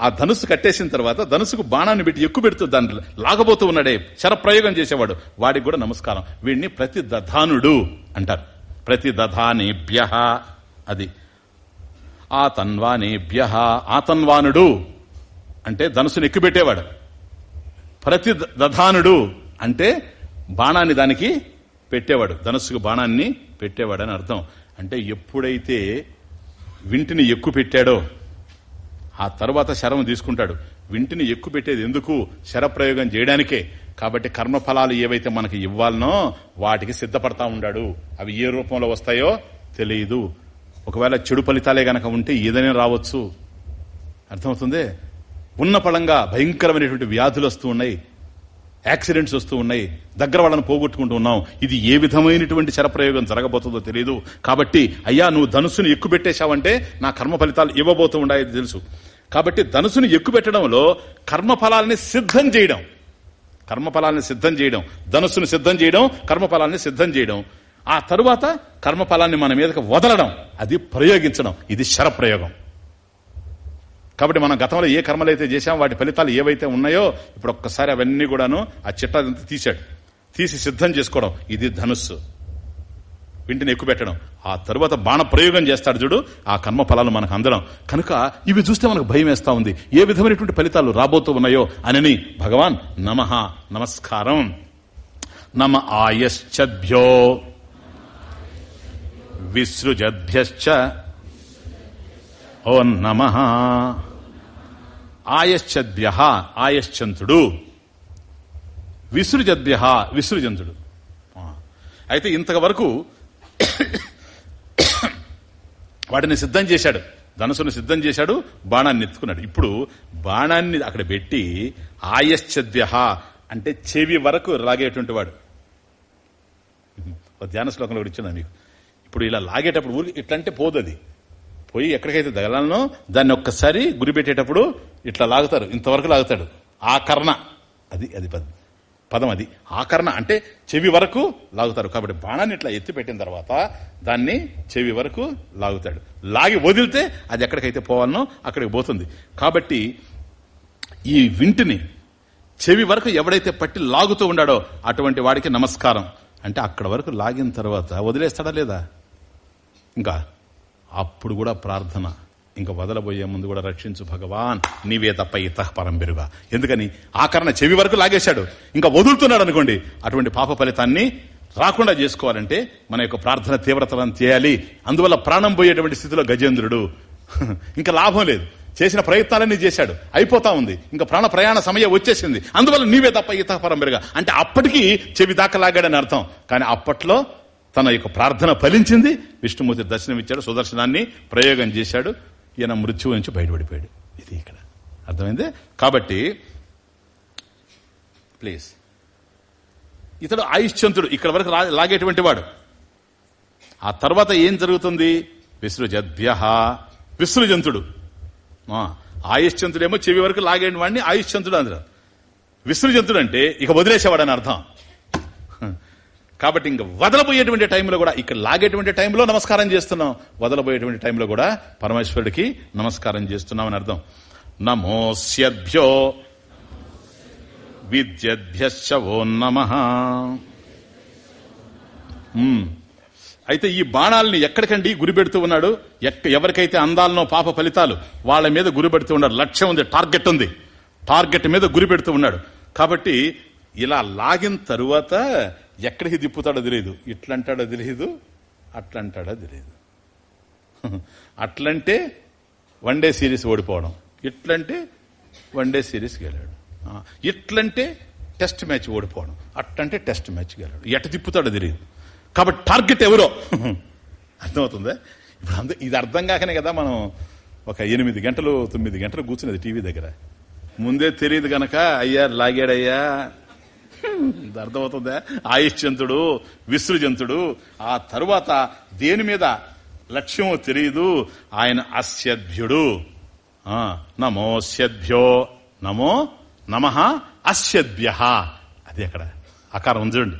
ఆ ధనుసు కట్టేసిన తర్వాత ధనుసుకు బాణాన్ని పెట్టి ఎక్కువ పెడుతూ దాన్ని లాగబోతూ ఉన్నాడే. శరప్రయోగం చేసేవాడు. వాడికి కూడా నమస్కారం. వీడిని ప్రతి దధానుడు అంటారు. ప్రతి దధానేభ్య అది. ఆ తన్వానేభ్య ఆతన్వానుడు అంటే ధనుసుని ఎక్కుపెట్టేవాడు ప్రతి దధానుడు అంటే బాణాన్ని దానికి పెట్టేవాడు. ధనుసుకు బాణాన్ని పెట్టేవాడు అని అర్థం. అంటే ఎప్పుడైతే వింటిని ఎక్కువ పెట్టాడో ఆ తర్వాత శరం తీసుకుంటాడు. వింటిని ఎక్కువ పెట్టేది ఎందుకు? శరప్రయోగం చేయడానికే. కాబట్టి కర్మఫలాలు ఏవైతే మనకి ఇవ్వాలనో వాటికి సిద్ధపడతా ఉన్నాడు అవి ఏ రూపంలో వస్తాయో తెలియదు ఒకవేళ చెడు ఫలితాలే గనక ఉంటే ఏదైనా రావచ్చు. అర్థమవుతుంది? ఉన్న పడంగా భయంకరమైనటువంటి వ్యాధులు వస్తూ ఉన్నాయి. యాక్సిడెంట్స్ వస్తూ ఉన్నాయి. దగ్గర వాళ్ళని పోగొట్టుకుంటూ ఉన్నాం. ఇది ఏ విధమైనటువంటి శరప్రయోగం జరగబోతుందో తెలియదు కాబట్టి అయ్యా నువ్వు ధనుసుని ఎక్కువ పెట్టేశావంటే నా కర్మ ఫలితాలు ఇవ్వబోతూ ఉన్నాయి తెలుసు. కాబట్టి ధనుసుని ఎక్కుపెట్టడంలో కర్మఫలాల్ని సిద్ధం చేయడం. కర్మఫలాన్ని సిద్ధం చేయడం. ధనుసును సిద్ధం చేయడం కర్మఫలాన్ని సిద్ధం చేయడం. ఆ తరువాత కర్మఫలాన్ని మన మీదకి వదలడం. అది ప్రయోగించడం. ఇది శరప్రయోగం. కాబట్టి మనం గతంలో ఏ కర్మలు అయితే చేశాం వాటి ఫలితాలు ఏవైతే ఉన్నాయో ఇప్పుడు ఒక్కసారి అవన్నీ కూడాను ఆ చిట్టా తీశాడు. తీసి సిద్ధం చేసుకోవడం. ఇది ధనుస్సు. వింటిని ఎక్కుపెట్టడం. ఆ తరువాత బాణ ప్రయోగం చేస్తాడు చూడు ఆ కర్మ ఫలాలు మనకు అందడం. కనుక ఇవి చూస్తే మనకు భయం వేస్తా ఉంది. ఏ విధమైనటువంటి ఫలితాలు రాబోతూ ఉన్నాయో అని భగవాన్ నమ నమస్కారం. నమ ఆయశ్చభ్యో విసృజద్భ్యశ్చ ఓ నమ. ఆయశ్చద్భ్య ఆయశ్చంతుడు. విసృజద్భ్య విసృజంతుడు. అయితే ఇంతవరకు వాటిని సిద్ధం చేశాడు. ధనుసును సిద్ధం చేశాడు బాణాన్ని ఎత్తుకున్నాడు. ఇప్పుడు బాణాన్ని అక్కడ పెట్టి ఆయశ్చద్యహ అంటే చెవి వరకు లాగేటువంటి వాడు. ధ్యాన శ్లోకంలో కూడా ఇచ్చిన మీకు. ఇప్పుడు ఇలా లాగేటప్పుడు ఊరికి ఇట్లంటే పోదు అది. పోయి ఎక్కడికైతే తగలనో దాన్ని ఒక్కసారి గురి పెట్టేటప్పుడు ఇట్లా లాగుతారు. ఇంతవరకు లాగుతాడు. ఆ కర్ణ. అది అది పదం. పదం అది. ఆకరణ అంటే చెవి వరకు లాగుతారు. కాబట్టి బాణాన్ని ఇట్లా ఎత్తి పెట్టిన తర్వాత దాన్ని చెవి వరకు లాగుతాడు. లాగి వదిలితే అది ఎక్కడికైతే పోవాలనో అక్కడికి పోతుంది. కాబట్టి ఈ వింటిని చెవి వరకు ఎవడైతే పట్టి లాగుతూ ఉన్నాడో అటువంటి వాడికి నమస్కారం. అంటే అక్కడ వరకు లాగిన తర్వాత వదిలేస్తాడా లేదా? ఇంకా అప్పుడు కూడా ప్రార్థన. ఇంకా వదలబోయే ముందు కూడా రక్షించు భగవాన్. నీవే తప్ప ఇతః పరంబెరుగా. ఎందుకని? ఆకరణ చెవి వరకు లాగేశాడు. ఇంకా వదులుతున్నాడు అనుకోండి. అటువంటి పాప ఫలితాన్ని రాకుండా చేసుకోవాలంటే మన యొక్క ప్రార్థన తీవ్రతరం చేయాలి అందువల్ల ప్రాణం పోయేటువంటి స్థితిలో గజేంద్రుడు. ఇంకా లాభం లేదు. చేసిన ప్రయత్నాలన్నీ చేశాడు. అయిపోతా ఉంది. ఇంకా ప్రాణ ప్రయాణ సమయం వచ్చేసింది. అందువల్ల నీవే తప్ప ఇతః పరంబెరుగా. అంటే అప్పటికి చెవి దాకా లాగాడని అర్థం. కానీ అప్పట్లో తన యొక్క ప్రార్థన ఫలించింది. విష్ణుమూర్తి దర్శనం ఇచ్చాడు సుదర్శనాన్ని ప్రయోగం చేశాడు. ఈయన మృత్యువు నుంచి బయటపడిపోయాడు. ఇది ఇక్కడ. అర్థమైంది? కాబట్టి ప్లీజ్ ఇతడు ఆయుష్యంతుడు. ఇక్కడ వరకు లాగేటువంటి వాడు. ఆ తర్వాత ఏం జరుగుతుంది? విసృజద్భ్య విసృజంతుడు. ఆయుష్యంతుడేమో చెవి వరకు లాగేని వాడిని ఆయుష్యంతుడు అందరు విసృజంతుడు అంటే ఇక వదిలేసేవాడని అర్థం. కాబట్టి ఇంక వదలబోయేటువంటి టైంలో కూడా ఇక్కడ లాగేటువంటి టైంలో నమస్కారం చేస్తున్నాం. వదలబోయేటువంటి టైంలో కూడా పరమేశ్వరుడికి నమస్కారం చేస్తున్నాం అని అర్థం నమోస్యభ్యో విద్యభ్యశ్చ నమ. అయితే ఈ బాణాలని ఎక్కడికండి గురిపెడుతూ ఉన్నాడు? ఎవరికైతే అందాలనో పాప ఫలితాలు వాళ్ళ మీద గురిపెడుతూ ఉన్నాడు. లక్ష్యం ఉంది టార్గెట్ ఉంది. టార్గెట్ మీద గురి పెడుతూ ఉన్నాడు. కాబట్టి ఇలా లాగిన తరువాత ఎక్కడికి తిప్పుతాడో తెలియదు ఇట్లంటాడో తెలియదు అట్లంటాడో తెలియదు అట్లంటే వన్ డే సిరీస్ ఓడిపోవడం. ఇట్లంటే వన్ డే సిరీస్ గెలాడు ఇట్లంటే టెస్ట్ మ్యాచ్ ఓడిపోవడం. అట్లంటే టెస్ట్ మ్యాచ్ గెలాడు ఎట తిప్పుతాడో తెలియదు కాబట్టి టార్గెట్ ఎవరో? అర్థమవుతుందా? ఇప్పుడు అంద ఇది అర్థం కాకనే కదా మనం ఒక ఎనిమిది గంటలు తొమ్మిది గంటలు కూర్చున్నది టీవీ దగ్గర. ముందే తెలియదు గనక అయ్యా లాగాడయ్యా అర్థమవుతుందా? ఆయుష్యంతుడు విసృజంతుడు ఆ తరువాత దేని మీద లక్ష్యము తెలియదు. ఆయన అస్యభ్యుడు నమోస్యభ్యో నమో నమ అస్యభ్య అది అక్కడ అకారం ఉంచండి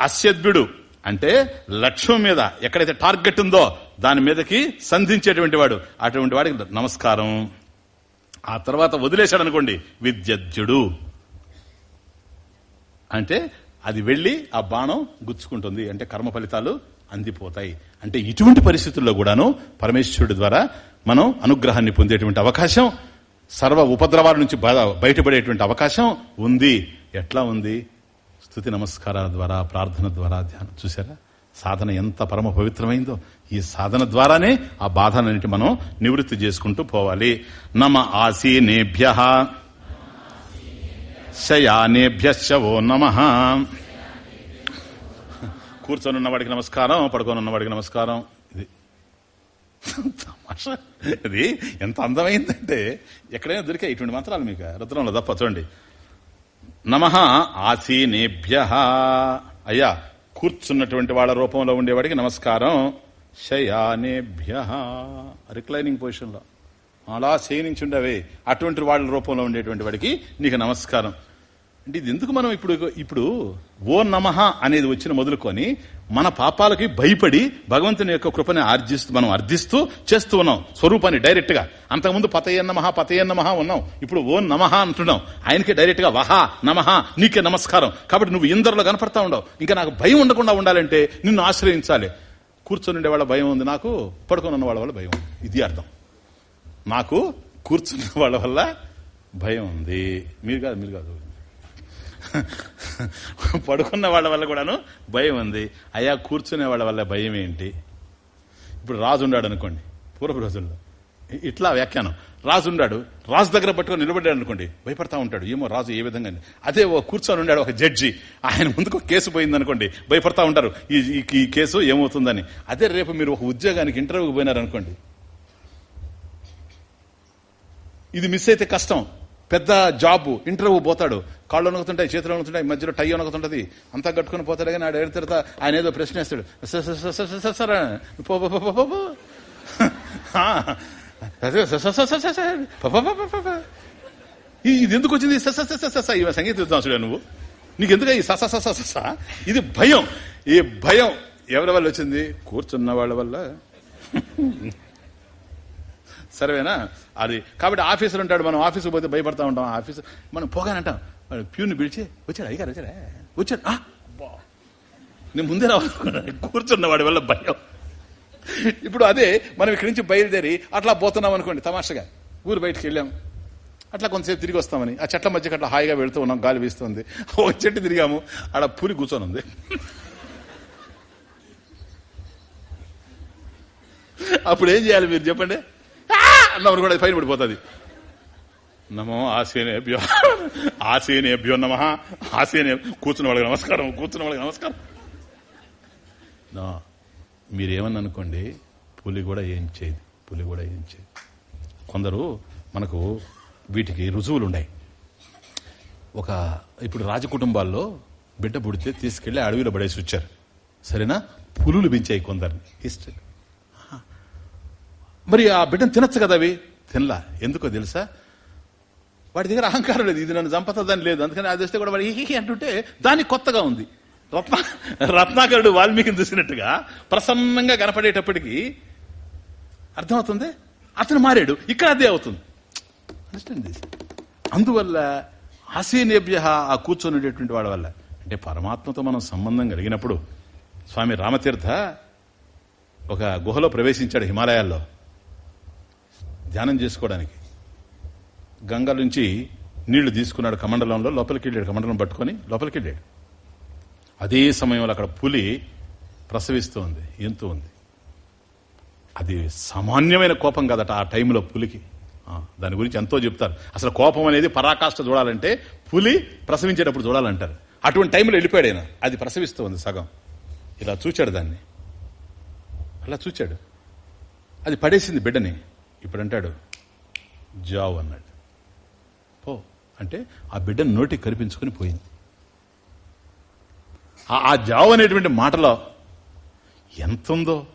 అస్యభ్యుడు అంటే లక్ష్యం మీద ఎక్కడైతే టార్గెట్ ఉందో దాని మీదకి సంధించేటువంటి వాడు. అటువంటి వాడికి నమస్కారం. ఆ తర్వాత వదిలేశాడు అనుకోండి విద్యజ్జుడు అంటే అది వెళ్ళి ఆ బాణం గుచ్చుకుంటుంది. అంటే కర్మ ఫలితాలు అందిపోతాయి. అంటే ఇటువంటి పరిస్థితుల్లో కూడాను పరమేశ్వరుడి ద్వారా మనం అనుగ్రహాన్ని పొందేటువంటి అవకాశం సర్వ ఉపద్రవాల నుంచి బయటపడేటువంటి అవకాశం ఉంది. ఎట్లా ఉంది? స్థుతి నమస్కారాల ద్వారా ప్రార్థన ద్వారా ధ్యానం. చూసారా సాధన ఎంత పరమ పవిత్రమైందో. ఈ సాధన ద్వారానే ఆ బాధనన్నిటి మనం నివృత్తి చేసుకుంటూ పోవాలి. నమ ఆసీనేభ్య. శయానేభ్యశవో నమ. కూర్చొని ఉన్నవాడికి నమస్కారం పడుకొని ఉన్నవాడికి నమస్కారం. ఇది ఇది ఎంత అందమైందంటే ఎక్కడైనా దొరికాయి ఇటువంటి మంత్రాలు మీకు. రుద్రంలో తప్ప చూడండి. నమ ఆసీనేభ్య. అయ్యా కూర్చున్నటువంటి వాళ్ళ రూపంలో ఉండేవాడికి నమస్కారం. శయానేభ్య రిక్లైనింగ్ పొజిషన్లో. అలా శయనించుండవే. అటువంటి వాళ్ళ రూపంలో ఉండేటువంటి వాడికి నీకు నమస్కారం. అంటే ఇది ఎందుకు మనం ఇప్పుడు ఇప్పుడు ఓ నమః అనేది వచ్చిన మొదలుకొని మన పాపాలకి భయపడి భగవంతుని యొక్క కృపని ఆర్జిస్తూ మనం అర్థిస్తూ చేస్తూ ఉన్నాం. స్వరూపాన్ని డైరెక్ట్గా. అంతకుముందు పతయన్న మహా పతయన్న మహా ఉన్నాం. ఇప్పుడు ఓ నమః అంటున్నాం. ఆయనకి డైరెక్ట్గా వహా నమహ నీకే నమస్కారం. కాబట్టి నువ్వు ఇందరిలో కనపడతా ఉండవు. ఇంకా నాకు భయం ఉండకుండా ఉండాలంటే నిన్ను ఆశ్రయించాలి. కూర్చొని ఉండే వాళ్ళ భయం ఉంది నాకు పడుకొని ఉన్న వాళ్ళ వల్ల భయం ఉంది. ఇది అర్థం. నాకు కూర్చున్న వాళ్ళ వల్ల భయం ఉంది. మీరు కాదు మీరు కాదు. పడుకున్న వాళ్ళ వల్ల కూడాను భయం ఉంది. అయ్యా కూర్చునే వాళ్ళ వల్ల భయం ఏంటి? ఇప్పుడు రాజు ఉన్నాడు అనుకోండి పూర్వపు రోజుల్లో. ఇట్లా వ్యాఖ్యానం. రాజు ఉన్నాడు రాజు దగ్గర పట్టుకొని నిలబడ్డాడు అనుకోండి భయపడతా ఉంటాడు. ఏమో రాజు ఏ విధంగా అదే ఓ కూర్చొని ఉన్నాడు ఒక జడ్జి. ఆయన ముందుకు కేసు పోయింది అనుకోండి భయపడతా ఉంటారు. ఈ ఈ కేసు ఏమవుతుందని. అదే రేపు మీరు ఒక ఉద్యోగానికి ఇంటర్వ్యూకి పోయినారనుకోండి. ఇది మిస్ అయితే కష్టం. పెద్ద జాబ్ ఇంటర్వ్యూ పోతాడు కాళ్ళు వణుకుతుంటాయి చేతులు వణుకుతుంటాయి మధ్యలో టై వణుకుతుంటది అంతా కట్టుకుని పోతాడు కానీ ఆడు ఎడతెడత ఆయన ఏదో ప్రశ్న వేస్తాడు సార్ ఇది ఎందుకు వచ్చింది సంగీత విద్వాంసుడే నువ్వు నీకు ఎందుకు ఈ సస సస ఇది భయం ఈ భయం ఎవరి వల్ల వచ్చింది కూర్చున్న వాళ్ళ వల్ల సరేనా అది. కాబట్టి ఆఫీసర్ ఉంటాడు మనం ఆఫీసుకు పోతే భయపడతా ఉంటాం. ఆఫీసర్ మనం పోగానంటాం ప్యూని పిలిచి వచ్చాడు అయ్యారు వచ్చాడా? వచ్చాడు. నేను ముందే రావాలి. కూర్చున్న వాడి వల్ల భయం. ఇప్పుడు అదే మనం ఇక్కడి నుంచి బయలుదేరి అట్లా పోతున్నాం అనుకోండి తమాషగా. ఊరు బయటకు వెళ్ళాం. అట్లా కొంతసేపు తిరిగి వస్తామని. ఆ చెట్ల మధ్యకి అట్లా హాయిగా వెళుతూ ఉన్నాం గాలి వీస్తుంది. ఓ చెట్టు తిరిగాము. ఆడ పూరి కూర్చొని ఉంది అప్పుడు ఏం చేయాలి మీరు చెప్పండి? అన్నప్పుడు కూడా పైన పడిపోతుంది. నమో ఆసేనేభ్యో ఆసేనేభ్యో నమ ఆసేనే కూర్చున్న వాళ్ళకి నమస్కారం కూర్చున్న వాళ్ళకి నమస్కారం. మీరేమని అనుకోండి పులి కూడా ఏం చేయదు పులి కూడా ఏం చేయదు. కొందరు మనకు వీటికి రుజువులు ఉన్నాయి ఒక ఇప్పుడు రాజకుటుంబాల్లో బిడ్డ పుడితే తీసుకెళ్ళి అడవిలో పడేసి వచ్చారు. సరేనా? పులులు పెంచాయి కొందరిని. హిస్టరీ. మరి ఆ బిడ్డను తినచ్చు కదా అవి? తినలా. ఎందుకో తెలుసా? వాడి దగ్గర అహంకారం లేదు. ఇది నన్ను చంపతదని లేదు. అందుకని అది వస్తే కూడా వాడు అంటుంటే దానికి కొత్తగా ఉంది. రత్న రత్నాకరుడు వాల్మీకిని చూసినట్టుగా ప్రసన్నంగా కనపడేటప్పటికి అర్థమవుతుంది? అతను మారాడు. ఇక్కడ అదే అవుతుంది. అండర్స్టాండ్ అందువల్ల ఆసీనేభ్య ఆ కూర్చొనేటటువంటి వాడి వల్ల. అంటే పరమాత్మతో మనం సంబంధం కలిగినప్పుడు స్వామి రామతీర్థ ఒక గుహలో ప్రవేశించాడు హిమాలయాల్లో. ధ్యానం చేసుకోవడానికి. గంగ నుంచి నీళ్ళు తీసుకున్నాడు కమండలంలో లోపలికి వెళ్ళాడు కమండలం పట్టుకొని లోపలికి వెళ్ళాడు. అదే సమయంలో అక్కడ పులి ప్రసవిస్తోంది ఎంతో ఉంది అది సామాన్యమైన కోపం కదట ఆ టైంలో పులికి. దాని గురించి ఎంతో చెప్తారు. అసలు కోపం అనేది పరాకాష్ట చూడాలంటే పులి ప్రసవించేటప్పుడు చూడాలంటారు. అటువంటి టైంలో వెళ్ళిపోయాడు ఆయన. అది ప్రసవిస్తోంది సగం. ఇలా చూచాడు దాన్ని. అలా చూచాడు. అది పడేసింది బిడ్డని. ఇప్పుడు అంటాడు జావ్ అన్నాడు. పో. అంటే ఆ బిడ్డను నోటికి కరిపించుకుని పోయింది. ఆ జావ్ అనేటువంటి మాటలో ఎంతుందో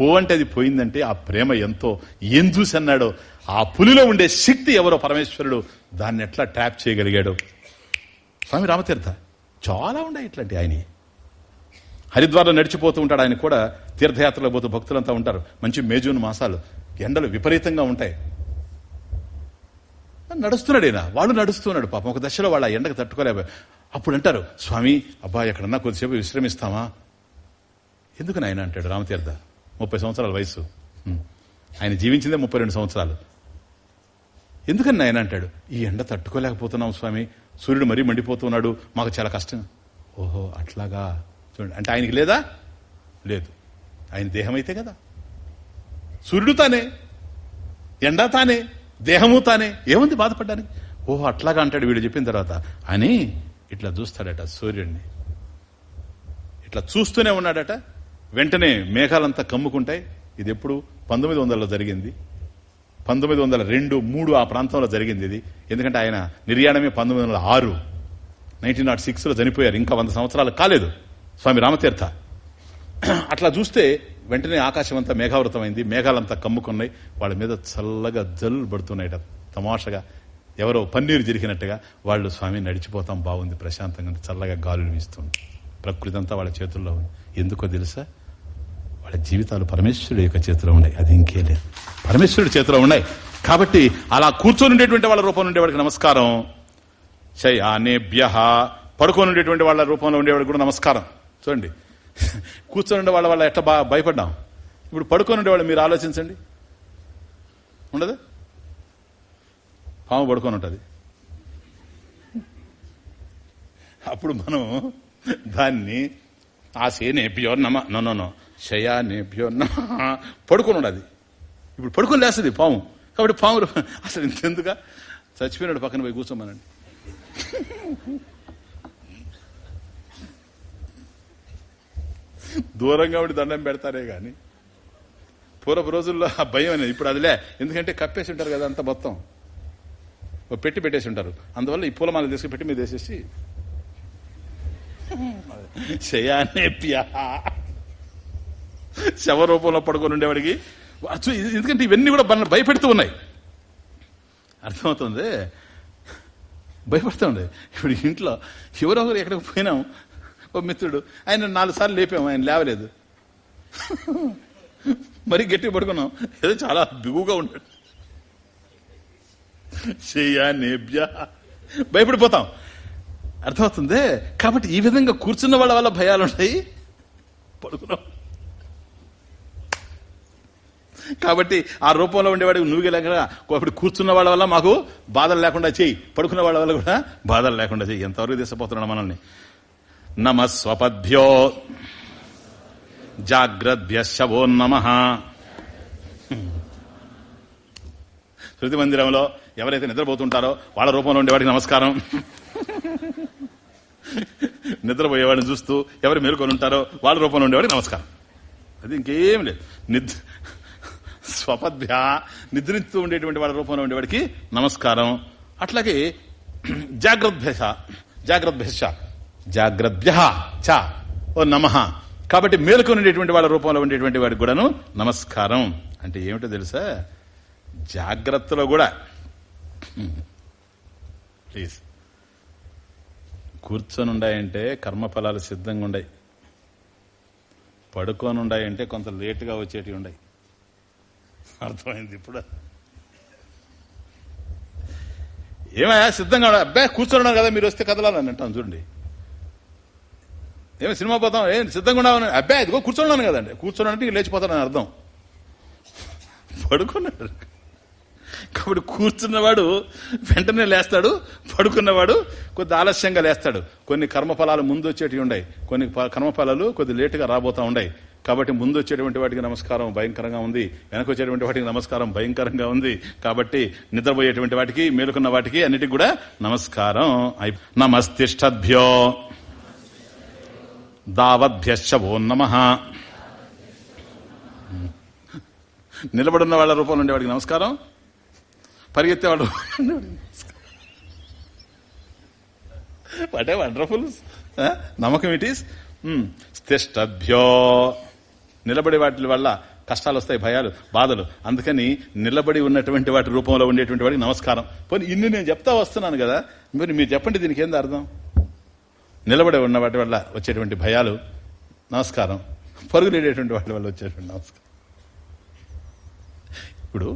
పో అంటే అది పోయిందంటే ఆ ప్రేమ ఎంతో. ఏం చూసి అన్నాడో? ఆ పులిలో ఉండే శక్తి ఎవరో పరమేశ్వరుడు దాన్ని ఎట్లా ట్యాప్ చేయగలిగాడు? స్వామి రామతీర్థ చాలా ఉన్నాయి ఇట్లాంటి ఆయన. హరిద్వార్లో నడిచిపోతూ ఉంటాడు ఆయన కూడా. తీర్థయాత్రలో పోతూ భక్తులంతా ఉంటారు. మంచి మేజూన్ మాసాలు. ఎండలు విపరీతంగా ఉంటాయి. నడుస్తున్నాడు ఈయన. వాళ్ళు నడుస్తున్నాడు పాపం. ఒక దశలో వాళ్ళ ఎండకు తట్టుకోలేబ అప్పుడు అంటారు స్వామి అబ్బాయి ఎక్కడన్నా కొద్దిసేపు విశ్రమిస్తామా? ఎందుకు నాయన? అంటాడు రామతీర్థ. ముప్పై సంవత్సరాల వయసు ఆయన జీవించిందే ముప్పై రెండు సంవత్సరాలు. ఎందుకని నాయన? అంటాడు. ఈ ఎండ తట్టుకోలేకపోతున్నాం స్వామి. సూర్యుడు మరీ మండిపోతున్నాడు. మాకు చాలా కష్టం. ఓహో అట్లాగా? చూడండి అంటే ఆయనకి లేదా? లేదు. ఆయన దేహం అయితే కదా. సూర్యుడు తానే ఎండ తానే దేహము తానే. ఏముంది బాధపడ్డానికి? ఓహో అట్లాగా అంటాడు వీడు చెప్పిన తర్వాత. అని ఇట్లా చూస్తాడట సూర్యుడిని ఇట్లా చూస్తూనే ఉన్నాడట. వెంటనే మేఘాలంతా కమ్ముకుంటాయి. ఇది ఎప్పుడు పంతొమ్మిది వందలలో జరిగింది. పంతొమ్మిది వందల రెండు మూడు ఆ ప్రాంతంలో జరిగింది ఇది. ఎందుకంటే ఆయన నిర్యాణమే పంతొమ్మిది వందల ఆరు. నైన్టీన్ నాట్ సిక్స్లో చనిపోయారు. ఇంకా వంద సంవత్సరాలు కాలేదు. స్వామి రామతీర్థ. అట్లా చూస్తే వెంటనే ఆకాశం అంతా మేఘావృతమైంది మేఘాలంతా కమ్ముకున్నాయి. వాళ్ళ మీద చల్లగా జల్లు పడుతున్నాయట. తమాషగా ఎవరో పన్నీరు జరిగినట్టుగా వాళ్ళు స్వామి నడిచిపోతాం బాగుంది ప్రశాంతంగా చల్లగా గాలులు వీస్తుంది. ప్రకృతి అంతా వాళ్ళ చేతుల్లో ఉంది. ఎందుకో తెలుసా? వాళ్ళ జీవితాలు పరమేశ్వరుడు యొక్క చేతిలో ఉన్నాయి. అది ఇంకే లేదు. పరమేశ్వరుడి చేతిలో ఉన్నాయి. కాబట్టి అలా కూర్చొని ఉండేటువంటి వాళ్ళ రూపంలో ఉండేవాడికి నమస్కారం. శయానేభ్య పడుకొని ఉండేటువంటి వాళ్ళ రూపంలో ఉండేవాడికి కూడా నమస్కారం. చూడండి. కూర్చొని ఉండే వాళ్ళ వాళ్ళ ఎట్లా బా భయపడ్డాం. ఇప్పుడు పడుకొని ఉండేవాళ్ళు మీరు ఆలోచించండి. ఉండదు? పాము పడుకొని ఉంటుంది అప్పుడు మనం దాన్ని ఆ సేనేభ్యో నమ నో నో నో శయానేభ్యో నమ పడుకొని ఉండదు ఇప్పుడు పడుకొని లేస్తుంది పాము. కాబట్టి పాము అసలు ఇంతెందుక? చచ్చిపోయినాడు పక్కన పోయి కూర్చోమనండి. దూరంగా ఉండి దండం పెడతారే గాని. పూర్వపు రోజుల్లో ఆ భయం అనేది ఇప్పుడు అదిలే. ఎందుకంటే కప్పేసి ఉంటారు కదా అంత మొత్తం. పెట్టి పెట్టేసి ఉంటారు. అందువల్ల ఈ పూలమాల తీసుకు పెట్టి మీద వేసేసి. శయానేప్య శవ రూపంలో పడుకొని ఉండేవాడికి. ఎందుకంటే ఇవన్నీ కూడా భయపెడుతూ ఉన్నాయి. అర్థమవుతుంది? భయపడుతుంది ఇప్పుడు ఇంట్లో ఎవరో ఎక్కడికి పోయినాం. ఓ మిత్రుడు ఆయన నాలుగు సార్లు లేపాము ఆయన లేవలేదు. మరి గట్టిగా పడుకున్నాం. ఏదో చాలా బిగుగా ఉంటాడు శయ్యానేభ్య భయపడిపోతాం. అర్థమవుతుంది? కాబట్టి ఈ విధంగా కూర్చున్న వాళ్ళ వల్ల భయాలు ఉంటాయి పడుకున్నాం. కాబట్టి ఆ రూపంలో ఉండేవాడికి నువ్వు లేకుండా అప్పుడు కూర్చున్న వాళ్ళ వల్ల మాకు బాధలు లేకుండా చెయ్యి. పడుకున్న వాళ్ళ వల్ల కూడా బాధలు లేకుండా చెయ్యి. ఎంతవరకు తీసుకుపోతున్నాడు మనల్ని. నమస్వపద్భ్యో జాగ్రద్భ్యశవో నమ శృతి మందిరంలో ఎవరైతే నిద్రపోతుంటారో వాళ్ళ రూపంలో ఉండేవాడికి నమస్కారం. నిద్రపోయేవాడిని చూస్తూ ఎవరు మేలుకొని ఉంటారో వాళ్ళ రూపంలో ఉండేవాడికి నమస్కారం. అది ఇంకేం లేదు. నిద్ర స్వపద్భ్య నిద్రిస్తూ ఉండేటువంటి వాళ్ళ రూపంలో ఉండేవాడికి నమస్కారం. అట్లాగే జాగ్రద్భ్యస జాగ్రద్భ్యస జాగ్రద్భ్య చ ఓ నమ. కాబట్టి మేలుకొని ఉండేటువంటి వాళ్ళ రూపంలో ఉండేటువంటి వాడికి కూడాను నమస్కారం. అంటే ఏమిటో తెలుసా? జాగ్రత్తలో కూడా. ప్లీజ్. కూర్చొని ఉండాయంటే కర్మఫలాలు సిద్ధంగా ఉండాయి పడుకొని ఉండాయంటే కొంత లేటుగా వచ్చేటివి ఉన్నాయి అర్థమైంది ఇప్పుడు? ఏమయ్యా సిద్ధంగా అబ్బాయి కూర్చొని ఉన్నారు కదా మీరు వస్తే కదలాలని అంటాను చూడండి. ఏమో సినిమా పోతాం? ఏం సిద్ధంగా ఉన్నామని అబ్బాయి అదిగో కూర్చోన్నాను కదండి. కూర్చోనంటే లేచిపోతానని అర్థం. పడుకున్నాడు. కాబట్టి కూర్చున్నవాడు వెంటనే లేస్తాడు. పడుకున్నవాడు కొద్ది ఆలస్యంగా లేస్తాడు. కొన్ని కర్మఫలాలు ముందు వచ్చేటివి ఉన్నాయి కొన్ని కర్మఫలాలు కొద్ది లేటుగా రాబోతా ఉన్నాయి కాబట్టి ముందు వచ్చేటువంటి వాటికి నమస్కారం భయంకరంగా ఉంది. వెనక వచ్చేటువంటి వాటికి నమస్కారం భయంకరంగా ఉంది. కాబట్టి నిద్రపోయేటువంటి వాటికి మేలుకున్న వాటికి అన్నిటికి కూడా నమస్కారం. నమస్తిష్టభ్యో. దావద్భ్యశ్చవో నమ. నిలబడున్న వాళ్ళ రూపంలో ఉండేవాడికి నమస్కారం. పరిగెత్తే వాళ్ళ వాట్ వండర్ఫుల్ నమ్మకం ఇట్ ఈస్ hmm. స్థిష్టభ్యో. నిలబడి వాటి వల్ల కష్టాలు వస్తాయి భయాలు బాధలు. అందుకని నిలబడి ఉన్నటువంటి వాటి రూపంలో ఉండేటువంటి వాడికి నమస్కారం. పోనీ ఇన్ని నేను చెప్తా వస్తున్నాను కదా. మరి మీరు చెప్పండి దీనికి ఏంది అర్థం? నిలబడి ఉన్న వాటి వల్ల వచ్చేటువంటి భయాలు నమస్కారం పరుగులేడేటువంటి వాటి వల్ల వచ్చేటువంటి నమస్కారం. ఇప్పుడు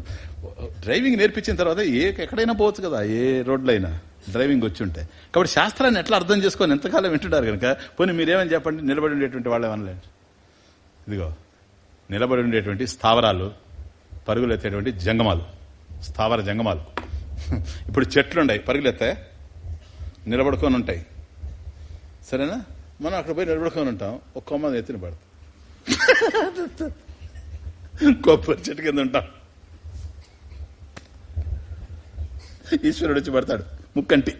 డ్రైవింగ్ నేర్పించిన తర్వాత ఏ ఎక్కడైనా పోవచ్చు కదా ఏ రోడ్లైనా డ్రైవింగ్ వచ్చి ఉంటే కాబట్టి శాస్త్రాన్ని ఎట్లా అర్థం చేసుకొని ఎంతకాలం వింటున్నారు కనుక పోనీ మీరేమని చెప్పండి నిలబడి ఉండేటువంటి వాళ్ళు ఏమనలేదు ఇదిగో నిలబడి ఉండేటువంటి స్థావరాలు పరుగులు ఎత్తేటువంటి జంగమాలు స్థావర జంగమాలు. ఇప్పుడు చెట్లు ఉన్నాయి పరుగులు ఎత్తాయి నిలబడుకొని ఉంటాయి. సరేనా? మనం అక్కడ పోయి నిలబడుకొని ఉంటాం. ఒక కొమ్మ ఎత్తిన పడతాం. కొబ్బరి చెట్టు కింద ఉంటాం. ఈశ్వరుడు వచ్చి పడతాడు. ముక్కంటి.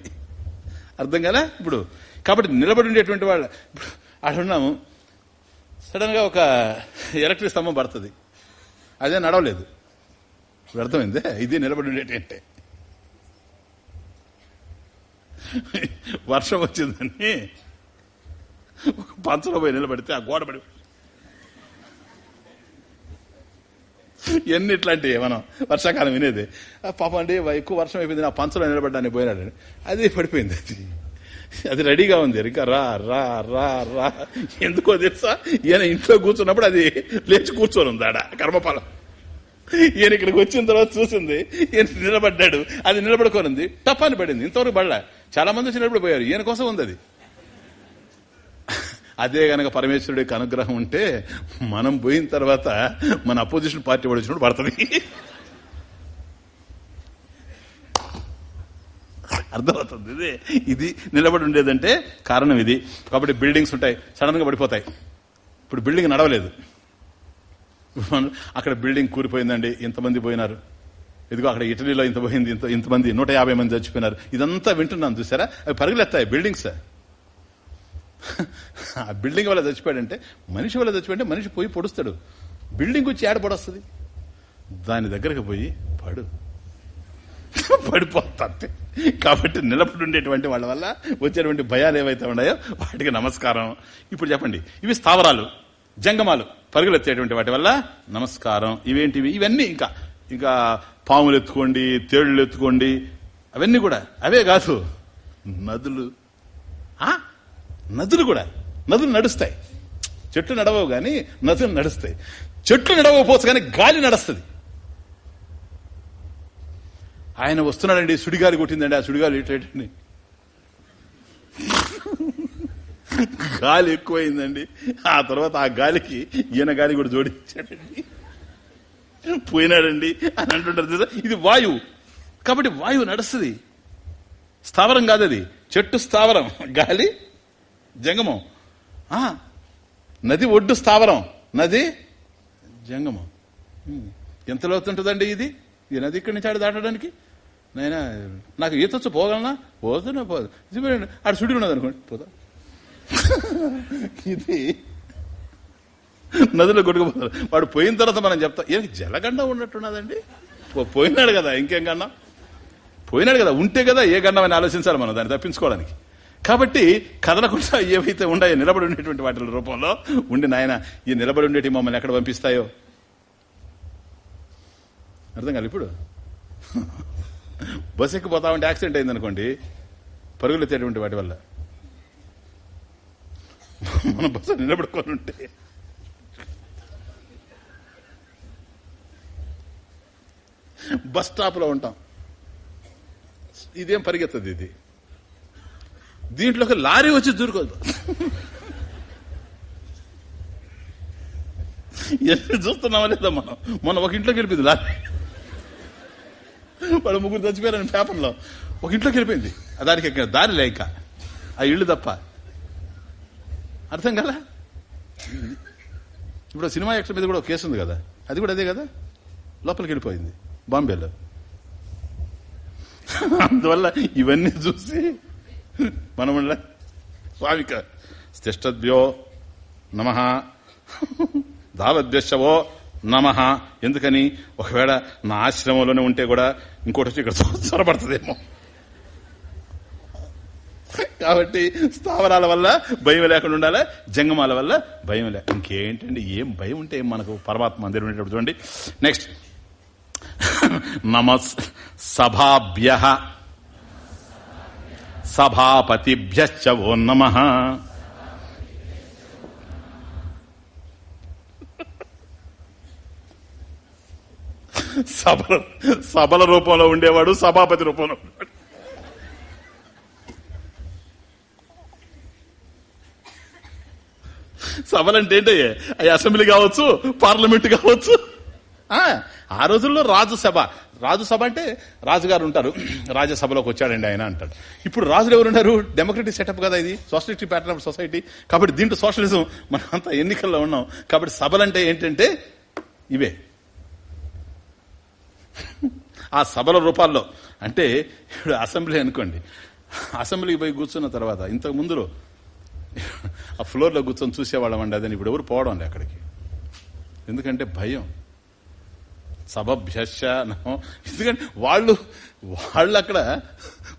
అర్థం కదా ఇప్పుడు కాబట్టి నిలబడి ఉండేటువంటి వాళ్ళు ఇప్పుడు అక్కడ ఉన్నాము. సడన్గా ఒక ఎలక్ట్రిక్ స్తంభం పడుతుంది. అదే నడవలేదు. ఇప్పుడు అర్థమైందే? ఇది నిలబడి ఉండేటంటే. వర్షం వచ్చిందని ఒక పంచలో పోయి నిలబడితే ఆ గోడ పడి ఎన్ని ఇట్లాంటివి మనం వర్షాకాలం వినేది? ఆ పాపం అండి ఎక్కువ వర్షం అయిపోయింది నా పంచలో నిలబడ్డానికి పోయినాడు. అది పడిపోయింది అది. అది రెడీగా ఉంది. ఇంకా రా రా రా రా. ఎందుకో తెలుసా? ఈయన ఇంట్లో కూర్చున్నప్పుడు అది లేచి కూర్చొని ఉంది ఆడ కర్మఫలం. ఈయన ఇక్కడికి వచ్చిన తర్వాత చూసింది ఈయన నిలబడ్డాడు. అది నిలబడుకోనుంది. టపాని పడింది. ఇంతవరకు పడలా. చాలా మంది వచ్చి నిలబడిపోయారు ఈయన కోసం ఉంది అది. అదే గనక పరమేశ్వరుడికి అనుగ్రహం ఉంటే మనం పోయిన తర్వాత మన అపోజిషన్ పార్టీ వచ్చినప్పుడు పడుతుంది. అర్థమవుతుంది ఇది. ఇది నిలబడి ఉండేదంటే కారణం ఇది. కాబట్టి బిల్డింగ్స్ ఉంటాయి సడన్గా పడిపోతాయి. ఇప్పుడు బిల్డింగ్ నడవలేదు. అక్కడ బిల్డింగ్ కూలిపోయిందండి ఇంతమంది పోయినారు. ఇదిగో అక్కడ ఇటలీలో ఇంత పోయింది ఇంత ఇంతమంది నూట యాభై మంది చచ్చిపోయినారు. ఇదంతా వింటున్నాను చూసారా? అవి పరుగులెత్తాయి బిల్డింగ్స్. ఆ బిల్డింగ్ వల్ల చచ్చిపోయాడంటే మనిషి వల్ల చచ్చిపోయాడంటే మనిషి పోయి పొడుస్తాడు. బిల్డింగ్ వచ్చి ఏడ పొడొస్తుంది? దాని దగ్గరకు పోయి పడు. పడిపోతా కాబట్టి నిలబడి ఉండేటువంటి వాళ్ళ వల్ల వచ్చేటువంటి భయాలు ఏవైతే ఉన్నాయో వాటికి నమస్కారం. ఇప్పుడు చెప్పండి ఇవి స్థావరాలు జంగమాలు పరుగులెత్తేటువంటి వాటి వల్ల నమస్కారం. ఇవేంటివి? ఇవన్నీ ఇంకా ఇంకా పాములు ఎత్తుకోండి తేళ్ళు ఎత్తుకోండి అవన్నీ కూడా. అవే కాదు నదులు. ఆ? నదులు కూడా నదులు నడుస్తాయి. చెట్లు నడవవు కానీ నదులు నడుస్తాయి. చెట్లు నడవకపోవచ్చు కానీ గాలి నడుస్తుంది. ఆయన వస్తున్నాడండి సుడిగాలి కొట్టిందండి ఆ సుడిగాలి ఏంటండి? గాలి ఎక్కువైందండి. ఆ తర్వాత ఆ గాలికి ఈయన గాలి కూడా జోడించాడండి. పోయినాడండి అని అంటుంటారు ఇది వాయువు. కాబట్టి వాయువు నడుస్తుంది. స్థావరం కాదు అది చెట్టు స్థావరం. గాలి జంగమం. నది ఒడ్డు స్థావరం. నది జంగమం. ఎంత లోతుంటుందండి ఇది? ఈ నది ఇక్కడి నుంచి ఆడ దాటడానికి? నైనా నాకు ఈత వచ్చి పోగలనా? పోతున్నా పోదు. ఆడ సుడి ఉన్నది అనుకోండి. పోదా ఇది నదిలో కొట్టుకుపోతారు. వాడు పోయిన తర్వాత మనం చెప్తాం ఏ జలగండం ఉన్నట్టున్నదండి. పోయినాడు కదా ఇంకేం గండం? పోయినాడు కదా ఉంటే కదా ఏ గండం అని ఆలోచించాలి మనం దాన్ని తప్పించుకోవడానికి. కాబట్టి కదలకుండా ఏవైతే ఉన్నాయో నిలబడి ఉండేటువంటి వాటి రూపంలో ఉండి నాయన ఈ నిలబడి ఉండేటి మమ్మల్ని ఎక్కడ పంపిస్తాయో? అర్థం కాదు ఇప్పుడు? బస్ ఎక్కిపోతా ఉంటే యాక్సిడెంట్ అయిందనుకోండి పరుగులు ఎత్తేటువంటి వాటి వల్ల. మన బస్సు నిలబడుకొని ఉంటే బస్ స్టాప్లో ఉంటాం. ఇదేం పరిగెత్తది ఇది? దీంట్లోకి లారీ వచ్చి దూరుకోదు ఎన్ని చూస్తున్నామా లేదా మనం. మొన్న ఒక ఇంట్లోకి వెళ్ళిపోయింది లారీ. వాళ్ళు ముగ్గురు చచ్చిపోయారని పేపర్లో. ఒక ఇంట్లోకి వెళ్ళిపోయింది. దానికి ఎక్కడ దారి లేక. ఆ ఇల్లు తప్ప. అర్థం కదా ఇప్పుడు సినిమా యాక్టర్ మీద కూడా ఒక కేసు ఉంది కదా. అది కూడా అదే కదా? లోపలికి వెళ్ళిపోయింది. బాంబేలో. అందువల్ల ఇవన్నీ చూసి మనం స్వామిక. తిష్టద్భ్యో నమ. దావద్వేషవో నమ. ఎందుకని? ఒకవేళ నా ఆశ్రమంలోనే ఉంటే కూడా ఇంకోటి వచ్చి ఇక్కడ స్వరపడుతుందేమో కాబట్టి స్థావరాల వల్ల భయం లేకుండా ఉండాలి? జంగమాల వల్ల భయం లే. ఇంకేంటండి? ఏం భయం ఉంటే మనకు పరమాత్మ అందరి ఉండేటప్పుడు చూడండి. నెక్స్ట్ నమస్ సభాభ్య. సభాపతిభ్యశ్చ ఓ నమ. సభల సభల రూపంలో ఉండేవాడు సభాపతి రూపంలో ఉండేవాడు. సభలంటే ఏంటయ్యే? అవి అసెంబ్లీ కావచ్చు పార్లమెంట్ కావచ్చు. ఆ, రోజుల్లో రాజుసభ రాజుసభ అంటే రాజుగారు ఉంటారు. రాజ్యసభలోకి వచ్చాడండి ఆయన అంటాడు. ఇప్పుడు రాజులు ఎవరున్నారు డెమోక్రటిక్ సెటప్ కదా ఇది. సోషలిటీ ప్యాటర్న్ ఆఫ్ సొసైటీ కాబట్టి దీంట్లో సోషలిజం మనం అంతా ఎన్నికల్లో ఉన్నాం. కాబట్టి సభలంటే ఏంటంటే ఇవే. ఆ సభల రూపాల్లో. అంటే ఇప్పుడు అసెంబ్లీ అనుకోండి. అసెంబ్లీకి పోయి కూర్చున్న తర్వాత ఇంతకు ముందులో ఆ ఫ్లోర్లో కూర్చొని చూసేవాళ్ళం అండి. అదని ఇప్పుడు ఎవరు పోవడం అక్కడికి. ఎందుకంటే భయం. సభభ్యశ ఎందుకంటే వాళ్ళు వాళ్ళు అక్కడ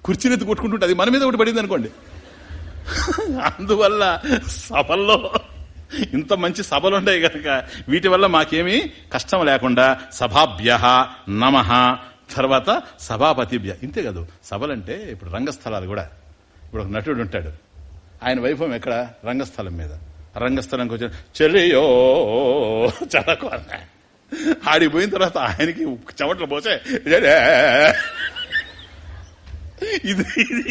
కుర్చీనెత్తి కొట్టుకుంటుంటే అది మన మీద ఒకటి పడింది అనుకోండి. అందువల్ల సభల్లో ఇంత మంచి సభలు ఉంటాయి కనుక వీటి వల్ల మాకేమీ కష్టం లేకుండా సభాభ్య నమ తర్వాత సభాపతిభ్య. ఇంతే కాదు సభలంటే ఇప్పుడు రంగస్థలాలు కూడా. ఇప్పుడు ఒక నటుడు ఉంటాడు. ఆయన వైభవం ఎక్కడ? రంగస్థలం మీద. రంగస్థలంకి వచ్చి చెరియో చదకు అన్న ఆడికి పోయిన తర్వాత ఆయనకి చెమటలు పోసే ఇది ఇది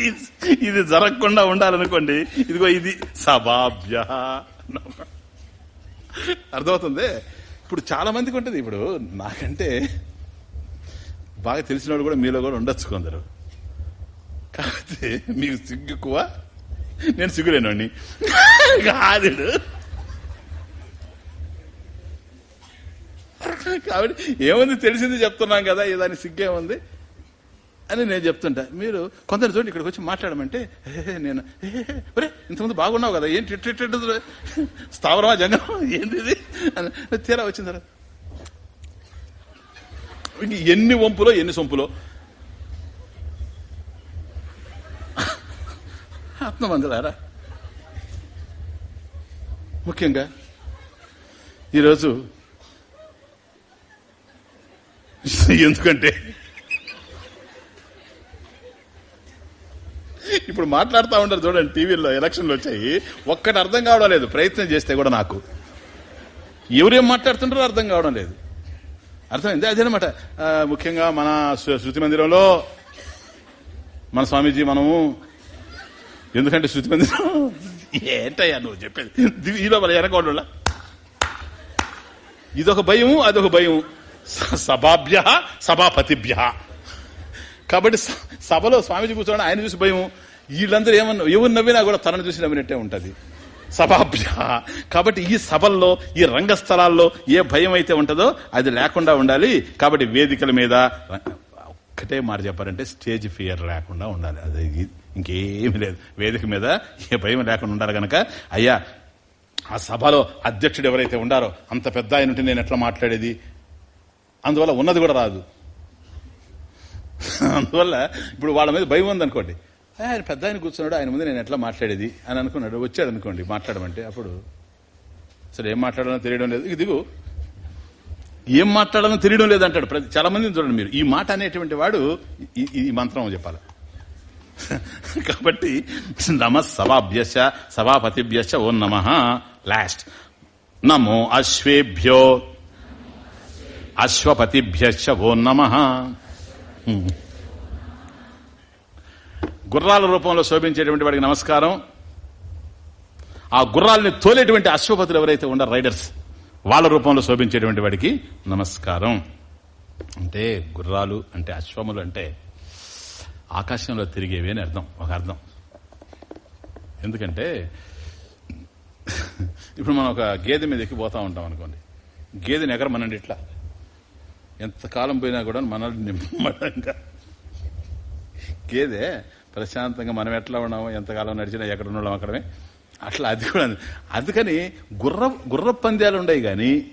ఇది జరగకుండా ఉండాలనుకోండి. ఇదిగో ఇది సభాభ్య అర్థమవుతుంది? ఇప్పుడు చాలా మందికి ఉంటుంది. ఇప్పుడు నాకంటే బాగా తెలిసినోడు కూడా మీలో కూడా ఉండొచ్చు కొందరు. కాకపోతే మీకు సిగ్గు ఎక్కువ. నేను సిగ్గులేనండి కాదు. కాబట్టి ఏముంది తెలిసింది చెప్తున్నాం కదా దాని సిగ్గేముంది అని నేను చెప్తుంటా. మీరు కొందరు చూడండి ఇక్కడికి వచ్చి మాట్లాడమంటే నేను "ఏ, ఒరే ఇంతకుముందు బాగున్నావు కదా ఏంటి ఇట్ట స్థావరమా జంగమా ఏంది ఇది? తీరా వచ్చిన తర్వాత. ఇంక ఎన్ని వంపులో ఎన్ని సొంపులో. ఆత్మమందులారా ముఖ్యంగా ఈరోజు ఎందుకంటే ఇప్పుడు మాట్లాడుతూ ఉంటారు చూడండి టీవీలో ఎలక్షన్లు వచ్చాయి. ఒక్కటి అర్థం కావడం లేదు. ప్రయత్నం చేస్తే కూడా నాకు. ఎవరేం మాట్లాడుతుంటారో అర్థం కావడం లేదు. అర్థమైంది? అదేనమాట ముఖ్యంగా మన శృతి మందిరంలో మన స్వామీజీ మనము. ఎందుకంటే శృతి మందిరం ఏంటయ్యా నువ్వు చెప్పేది? ది- ఈ లోపల ఇదొక భయము అదొక భయం సభాభ్య సభాపతిభ్య. కాబట్టి సభలో స్వామీజీ కూర్చోవడం ఆయన చూసి భయం వీళ్ళందరూ ఏమన్నా ఎవరు నవ్వినా కూడా తనను చూసి నవ్వినట్టే ఉంటుంది. సభాభ్య. కాబట్టి ఈ సభల్లో ఈ రంగస్థలాల్లో ఏ భయం అయితే ఉంటుందో అది లేకుండా ఉండాలి. కాబట్టి వేదికల మీద ఒక్కటే మాట చెప్పారంటే స్టేజ్ ఫియర్ లేకుండా ఉండాలి. అది ఇంకేమి లేదు. వేదిక మీద ఏ భయం లేకుండా ఉండాలి కనుక అయ్యా ఆ సభలో అధ్యక్షుడు ఎవరైతే ఉండారో అంత పెద్ద ఆయన ఉంటే నేను ఎట్లా మాట్లాడేది? అందువల్ల ఉన్నది కూడా రాదు. అందువల్ల ఇప్పుడు వాళ్ళ మీద భయం ఉందనుకోండి. ఆయన పెద్ద ఆయన కూర్చున్నాడు ఆయన ముందు నేను ఎట్లా మాట్లాడేది? అని అనుకున్నాడు. వచ్చాడు అనుకోండి మాట్లాడమంటే అప్పుడు. సరే ఏం మాట్లాడాలో తెలియడం లేదు. ఇదిగో ఏం మాట్లాడాలో తెలియడం లేదంటాడు ప్రతి చాలా మందిని చూడండి మీరు. ఈ మాట అనేటువంటి వాడు ఈ- ఈ మంత్రం చెప్పాలి. కాబట్టి నమ సభాభ్యశ సభాపతిభ్యశ ఓ నమ. లాస్ట్. నమో అశ్వేభ్యో అశ్వపతిభ్యశ ఓ నమ. గుర్రాల రూపంలో శోభించేటువంటి వాడికి నమస్కారం. ఆ గుర్రాలని తోలేటువంటి అశ్వపతులు ఎవరైతే ఉండారు రైడర్స్ వాళ్ళ రూపంలో శోభించేటువంటి వాడికి నమస్కారం. అంటే గుర్రాలు అంటే అశ్వములు అంటే ఆకాశంలో తిరిగేవి అని అర్థం ఒక అర్థం. ఎందుకంటే ఇప్పుడు మనం ఒక గేదె మీద ఎక్కి పోతా ఉంటాం అనుకోండి. గేదెని ఎగరమనండి ఇట్లా. ఎంతకాలం పోయినా కూడా మనల్ని నిమ్మడంగా. గేదె ప్రశాంతంగా మనం ఎట్లా ఉన్నామో ఎంతకాలం నడిచినా ఎక్కడ ఉన్నాం అక్కడమే. అట్లా అది కూడా అందుకని గుర్ర గుర్ర పంద్యాలు ఉండయి కానీ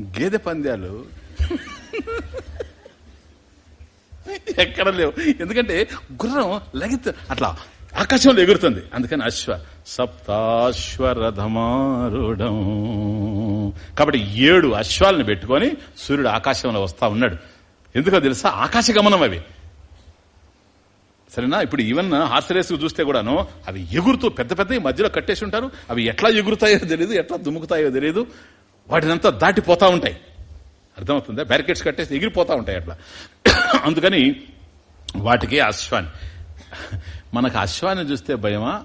గేదె పంద్యాలు ఎక్కడ లేవు. ఎందుకంటే గుర్రం లగిత అట్లా ఆకాశంలో ఎగురుతుంది. అందుకని అశ్వ సప్తాశ్వరథమారుడం కాబట్టి ఏడు అశ్వాలను పెట్టుకొని సూర్యుడు ఆకాశంలో వస్తా ఉన్నాడు. ఎందుకో తెలుసా? ఆకాశ గమనం అవి. సరేనా? ఇప్పుడు ఈవెన్ హార్స్ రేస్ చూస్తే కూడాను అవి ఎగురుతూ పెద్ద పెద్ద మధ్యలో కట్టేసి ఉంటారు. అవి ఎట్లా ఎగురుతాయో తెలియదు ఎట్లా దుమ్ముకుతాయో తెలియదు వాటినంతా దాటిపోతా ఉంటాయి. అర్థమవుతుందా? బ్యారికేడ్స్ కట్టేసి ఎగిరిపోతా ఉంటాయి అట్లా. అందుకని వాటికి అశ్వాన్ని మనకు అశ్వాన్ని చూస్తే భయమా?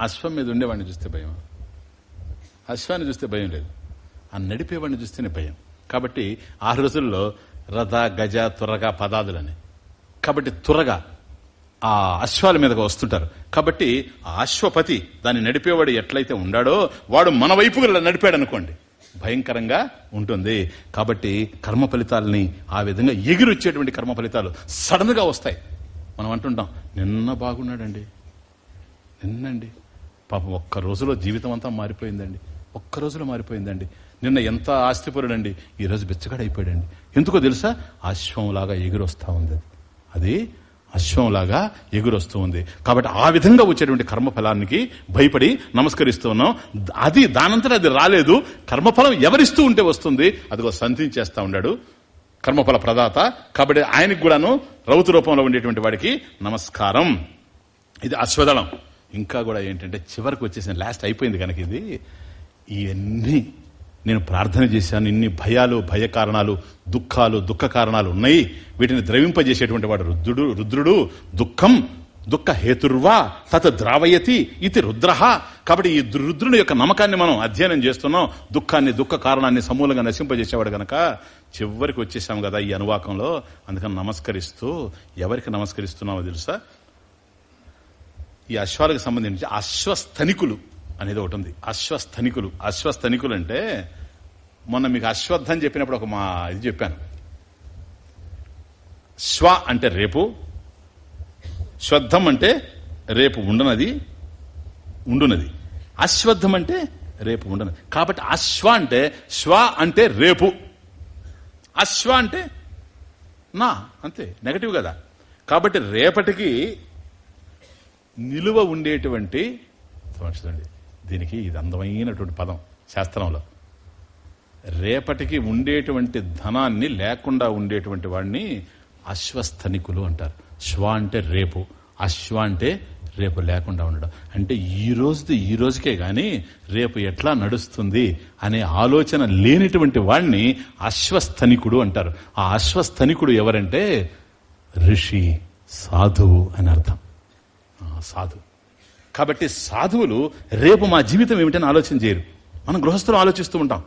అశ్వం మీద ఉండేవాడిని చూస్తే భయమా? అశ్వాన్ని చూస్తే భయం లేదు. ఆ నడిపేవాడిని చూస్తేనే భయం. కాబట్టి ఆ రోజుల్లో రథ గజ త్వరగా పదాదులని. కాబట్టి త్వరగా ఆ అశ్వాల మీదగా వస్తుంటారు. కాబట్టి ఆ అశ్వపతి దాన్ని నడిపేవాడు ఎట్లయితే ఉండాడో వాడు మన వైపుకు నడిపాడు అనుకోండి భయంకరంగా ఉంటుంది. కాబట్టి కర్మ ఫలితాలని ఆ విధంగా ఎగిరొచ్చేటువంటి కర్మ ఫలితాలు సడన్గా వస్తాయి. మనం అంటుంటాం నిన్న బాగున్నాడండి. నిన్నండి. పాపం ఒక్క రోజులో జీవితం అంతా మారిపోయిందండి. ఒక్క రోజులో మారిపోయిందండి. నిన్న ఎంత ఆస్తిపరుడండి. ఈరోజు బిచ్చగాడైపోయాడండి. ఎందుకో తెలుసా? అశ్వంలాగా ఎగురొస్తా ఉంది. అది అశ్వంలాగా ఎగురొస్తూ ఉంది. కాబట్టి ఆ విధంగా వచ్చేటువంటి కర్మఫలానికి భయపడి నమస్కరిస్తూ ఉన్నాం. అది దానంతట అది రాలేదు. కర్మఫలం ఎవరిస్తూ ఉంటే వస్తుంది. అదిగో చేస్తూ ఉన్నాడు. కర్మఫల ప్రదాత. కాబట్టి ఆయనకు కూడాను రౌతు రూపంలో ఉండేటువంటి వాడికి నమస్కారం. ఇది అశ్వదళం. ఇంకా కూడా ఏంటంటే చివరికి వచ్చేసిన లాస్ట్ అయిపోయింది కనుక ఇది. ఇవన్నీ నేను ప్రార్థన చేశాను. ఇన్ని భయాలు భయ కారణాలు దుఃఖాలు దుఃఖ కారణాలు ఉన్నాయి. వీటిని ద్రవింపజేసేటువంటి వాడు రుద్రుడు రుద్రుడు దుఃఖం దుఃఖ హేతుర్వా తత ద్రావయతి ఇది రుద్ర. కాబట్టి ఈ రుద్రుని యొక్క నమ్మకాన్ని మనం అధ్యయనం చేస్తున్నాం. దుఃఖాన్ని దుఃఖ కారణాన్ని సమూలంగా నశింపజేసేవాడు గనక చివరికి వచ్చేసాం కదా ఈ అనువాకంలో. అందుకని నమస్కరిస్తూ ఎవరికి నమస్కరిస్తున్నామో తెలుసా? ఈ అశ్వాలకు సంబంధించి అశ్వస్థనికులు. అనేది ఒకటి ఉంది. అశ్వస్థనికులు. అశ్వస్థనికులు అంటే మొన్న మీకు అశ్వత్థ చెప్పినప్పుడు ఒక మా ఇది చెప్పాను. శ్వ అంటే రేపు శ్వద్ధం అంటే రేపు ఉండనది ఉండునది. అశ్వద్ధం అంటే రేపు ఉండనది. కాబట్టి అశ్వ అంటే శ్వ అంటే రేపు. అశ్వ అంటే నా అంతే నెగటివ్ కదా. కాబట్టి రేపటికి నిలువ ఉండేటువంటి చూడండి దీనికి ఇది అందమైనటువంటి పదం శాస్త్రంలో. రేపటికి ఉండేటువంటి ధనాన్ని లేకుండా ఉండేటువంటి వాడిని అశ్వస్థనికులు అంటారు. శ్వ అంటే రేపు అశ్వ అంటే రేపు లేకుండా ఉండడం. అంటే ఈ రోజుది ఈ రోజుకే గాని రేపు ఎట్లా నడుస్తుంది అనే ఆలోచన లేనిటువంటి వాడిని అశ్వస్థనికుడు అంటారు. ఆ అశ్వస్థనికుడు ఎవరంటే ఋషి సాధువు అని అర్థం. సాధువు. కాబట్టి సాధువులు రేపు మా జీవితం ఏమిటని ఆలోచన చేయరు. మనం గృహస్థులు ఆలోచిస్తూ ఉంటాం.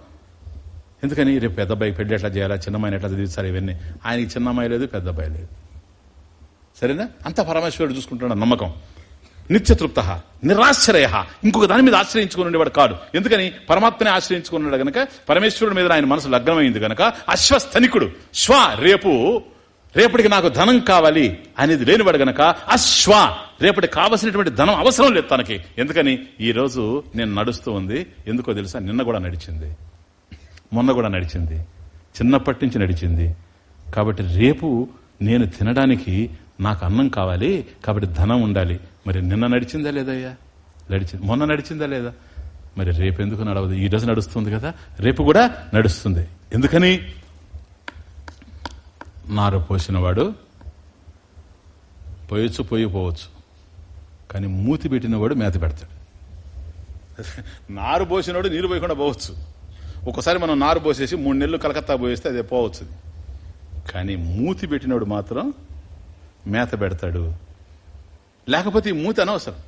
ఎందుకని? రేపు పెద్ద అబ్బాయి పెళ్ళి ఎట్లా చేయాలా? చిన్నమ్మాయిని ఎట్లా చదివిస్తారు? ఇవన్నీ. ఆయనకి చిన్న అమ్మాయి లేదు పెద్ద అబ్బాయి లేదు. సరేనా? అంత పరమేశ్వరుడు చూసుకుంటున్నాడు నమ్మకం. నిత్యతృప్త నిరాశ్రయ. ఇంకొక దాని మీద ఆశ్రయించుకుని ఉండేవాడు కాదు ఎందుకని? పరమాత్మని ఆశ్రయించుకున్నాడు గనక పరమేశ్వరుడి మీద ఆయన మనసు లగ్నమైంది గనక అశ్వస్థనికుడు. శ్వ రేపు రేపటికి నాకు ధనం కావాలి అనేది లేనివాడు గనక అశ్వ రేపటి కావలసినటువంటి ధనం అవసరం లేదు తనకి. ఎందుకని? ఈ రోజు నేను నడుస్తూ ఉంది. ఎందుకో తెలుసా? నిన్న కూడా నడిచింది. మొన్న కూడా నడిచింది. చిన్నప్పటి నుంచి నడిచింది. కాబట్టి రేపు నేను తినడానికి నాకు అన్నం కావాలి. కాబట్టి ధనం ఉండాలి. మరి నిన్న నడిచిందా లేదయ్యా నడిచింది మొన్న నడిచిందా లేదా? మరి రేపు ఎందుకు నడవదు? ఈ రోజు నడుస్తుంది కదా. రేపు కూడా నడుస్తుంది. ఎందుకని? నారు పోసినవాడు పోయొచ్చు పోయి పోవచ్చు. కానీ మూతి పెట్టినవాడు మేత పెడతాడు. నారు పోసినవాడు నీరు పోయకుండా పోవచ్చు. ఒకసారి మనం నారు పోసేసి మూడు నెలలు కలకత్తా పోయేస్తే అదే పోవచ్చు. కానీ మూతి పెట్టినోడు మాత్రం మేత పెడతాడు. లేకపోతే ఈ మూతి అనవసరం.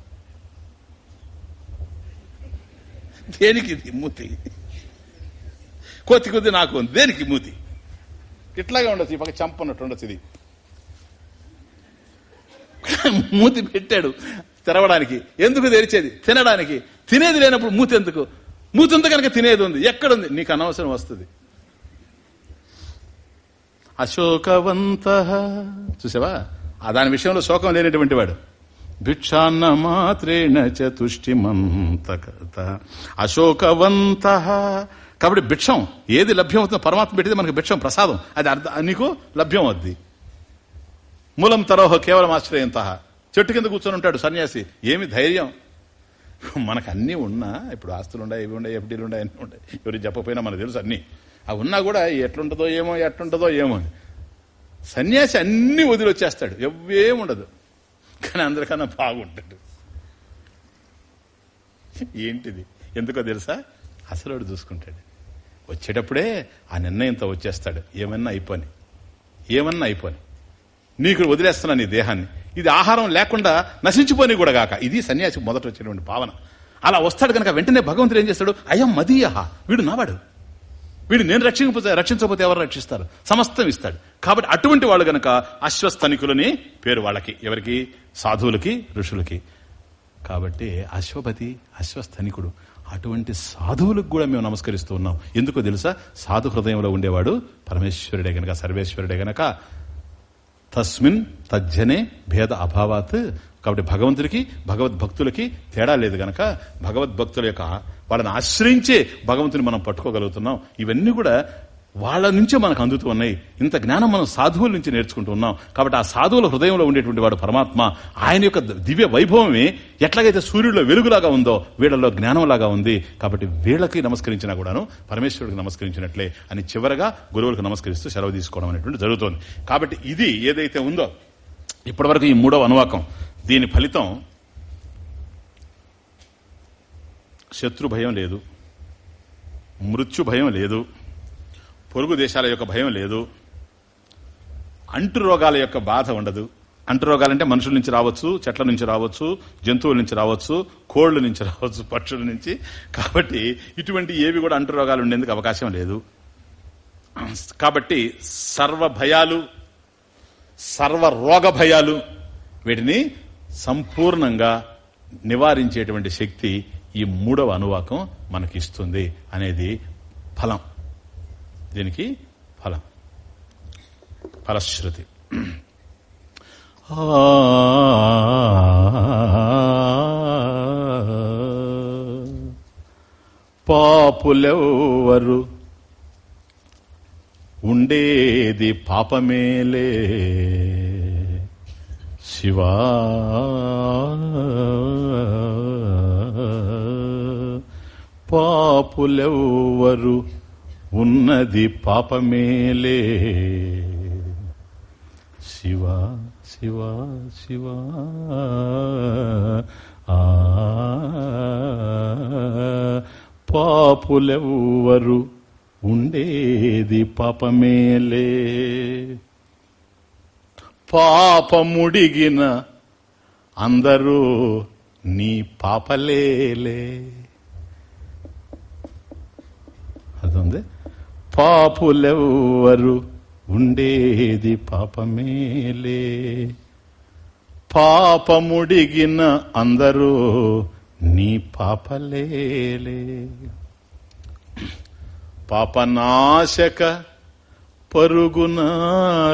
దేనికి ఇది మూతి? కొద్ది కొద్ది నాకు దేనికి మూతి? ఇట్లాగే ఉండొచ్చు. ఈ పక్క చంపన్నట్టు ఉండొచ్చు ఇది. మూతి పెట్టాడు. తెరవడానికి. ఎందుకు తెరిచేది? తినడానికి. తినేది లేనప్పుడు మూతెందుకు ఎందుకు? కనుక తినేది ఉంది. ఎక్కడుంది? నీకు అనవసరం వస్తుంది. అశోకవంత. చూసావా? ఆ దాని విషయంలో శోకం లేనటువంటి వాడు. భిక్షాన్న మాత్రేణ చతుష్టిమంత అశోకవంత. కాబట్టి భిక్షం. ఏది లభ్యం అవుతుందో పరమాత్మ పెట్టింది మనకి భిక్షం ప్రసాదం. అది అర్థ నీకు లభ్యం అవుద్ది మూలం తరోహ కేవలం ఆశ్రయంత. చెట్టు కింద కూర్చొని ఉంటాడు సన్యాసి. ఏమి ధైర్యం? మనకు అన్నీ ఉన్నా ఇప్పుడు ఆస్తులు ఉన్నాయి ఇవి ఉన్నాయి ఎఫ్డీలు ఉన్నాయి అన్నీ ఉంటాయి ఎవరు చెప్పపోయినా మనకు తెలుసు అన్నీ. అవి ఉన్నా కూడా ఎట్లుంటుందో ఏమో ఎట్లుంటుందో ఏమో సన్యాసి అన్నీ వదిలి వచ్చేస్తాడు ఎవ్వేముండదు కానీ అందరికన్నా బాగుంటాడు. ఏంటిది? ఎందుకో తెలుసా? అసలు చూసుకుంటాడు. వచ్చేటప్పుడే ఆ నిర్ణయంతో వచ్చేస్తాడు. ఏమన్నా అయిపోని. ఏమన్నా అయిపోని. నీకు వదిలేస్తున్నా నీ దేహాన్ని. ఇది ఆహారం లేకుండా నశించిపోని కూడా గాక. ఇది సన్యాసి మొదట వచ్చినటువంటి భావన. అలా వస్తాడు కనుక వెంటనే భగవంతుడు ఏం చేస్తాడు? అయం మదీయహ. వీడు నావాడు. వీడు నేను రక్షించకపోతే రక్షించకపోతే ఎవరు రక్షిస్తారు? సమస్తం ఇస్తాడు. కాబట్టి అటువంటి వాళ్ళు గనక అశ్వస్థనికులని పేరు వాళ్ళకి. ఎవరికి? సాధువులకి ఋషులకి. కాబట్టి అశ్వపతి అశ్వస్థనికుడు. అటువంటి సాధువులకు కూడా మేము నమస్కరిస్తూ ఉన్నాం. ఎందుకో తెలుసా? సాధు హృదయంలో ఉండేవాడు పరమేశ్వరుడే గనక సర్వేశ్వరుడే గనక తస్మిన్ తజ్జనే భేద అభావాత్. కాబట్టి భగవంతుడికి భగవద్భక్తులకి తేడా లేదు గనక భగవద్భక్తుల యొక్క వాళ్ళని ఆశ్రయించే భగవంతుని మనం పట్టుకోగలుగుతున్నాం. ఇవన్నీ కూడా వాళ్ళ నుంచే మనకు అందుతూ ఉన్నాయి. ఇంత జ్ఞానం మనం సాధువుల నుంచి నేర్చుకుంటూ ఉన్నాం. కాబట్టి ఆ సాధువుల హృదయంలో ఉండేటువంటి వాడు పరమాత్మ ఆయన యొక్క దివ్య వైభవమే ఎట్లాగైతే సూర్యుడిలో వెలుగులాగా ఉందో వీళ్ళలో జ్ఞానంలాగా ఉంది. కాబట్టి వీళ్ళకి నమస్కరించినా కూడాను పరమేశ్వరుడికి నమస్కరించినట్లే అని చివరగా గురువులకు నమస్కరిస్తూ సెలవు తీసుకోవడం అనేటువంటి జరుగుతోంది. కాబట్టి ఇది ఏదైతే ఉందో ఇప్పటివరకు ఈ మూడవ అనువాకం. దీని ఫలితం శత్రు భయం లేదు మృత్యు భయం లేదు పొరుగు దేశాల యొక్క భయం లేదు. అంటు రోగాల యొక్క బాధ ఉండదు. అంటు రోగాలంటే మనుషుల నుంచి రావచ్చు చెట్ల నుంచి రావచ్చు జంతువుల నుంచి రావచ్చు కోళ్ళ నుంచి రావచ్చు పక్షుల నుంచి. కాబట్టి ఇటువంటి ఏవి కూడా అంటు రోగాలు ఉండేందుకు అవకాశం లేదు. కాబట్టి సర్వ భయాలు సర్వ రోగ భయాలు వీటిని సంపూర్ణంగా నివారించేటువంటి శక్తి ఈ మూడవ అనువాకం మనకిస్తుంది అనేది ఫలం. దీనికి ఫలం. ఫలశ్రుతి. పాపులెవ్వరు ఉండేది పాపమేలే. శివా పాపులెవ్వరు ఉన్నది పాపమేలే. శివ శివ శివ. ఆ పాపులెవ్వరు ఉండేది పాపమేలే. పాపముడిగిన అందరూ నీ పాపలేలే. అదుంది పాపులెవ్వరు ఉండేది పాపమేలే. పాపముడిగిన అందరూ నీ పాపలేలే. పాపనాశక పరుగున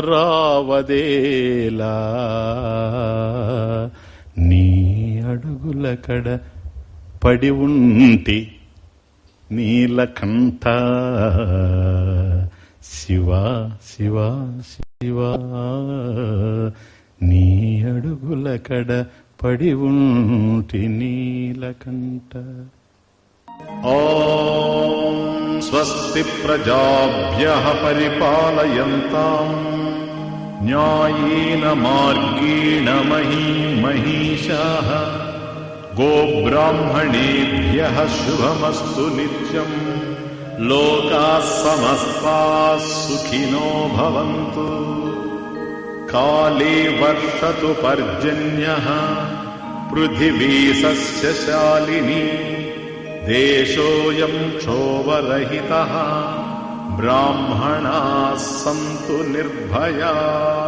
రావదేలా. నీ అడుగుల కడ పడి ఉంటి నీలకంఠ. శివ శివ శివ. నీ అడుగుల కడ పడి ఉంటి నీలకంఠ. ఓం స్వస్తి ప్రజాభ్య పరిపాలయంతాం. న్యాయేన మార్గేణ మహీ మహిషా. गोब्राह्मणेभ्यः शुभमस्तु नित्यम्। लोकाः समस्ताः सुखिनो भवन्तु। काले वर्षतु पर्जन्यः। पृथिवी सस्यशालिनी देशोऽयम् क्षोभरहितः। ब्राह्मणाः सन्तु निर्भया।